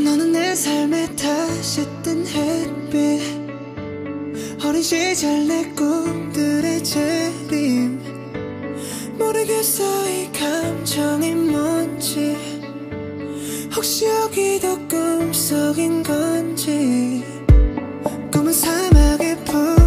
너는 내 삶에 다시 뜬 햇빛. 어린 시절 내 꿈들의 재림. 모르겠어 이 감정이 뭔지. 혹시 여기도 꿈속인 건지. 꿈은 사막의 불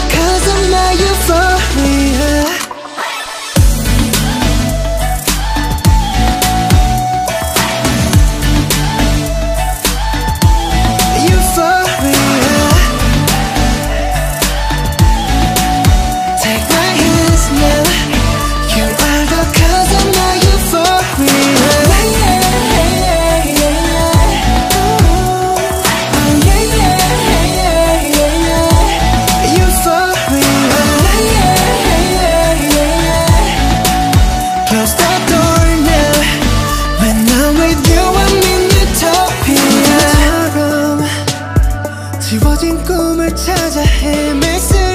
Cause I'm not your 꿈을 찾아 헤맸을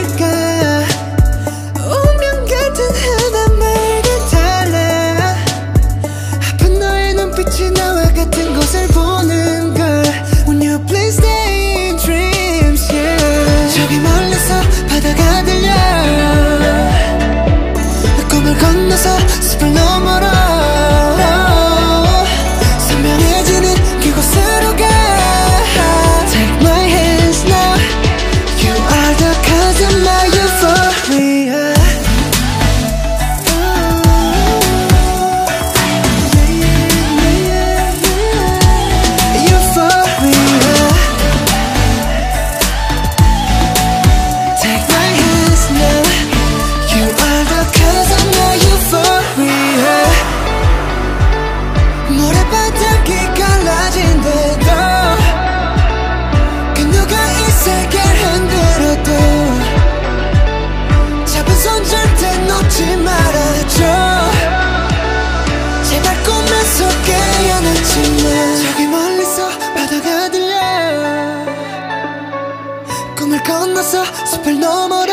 있어? 숲을 넘어라.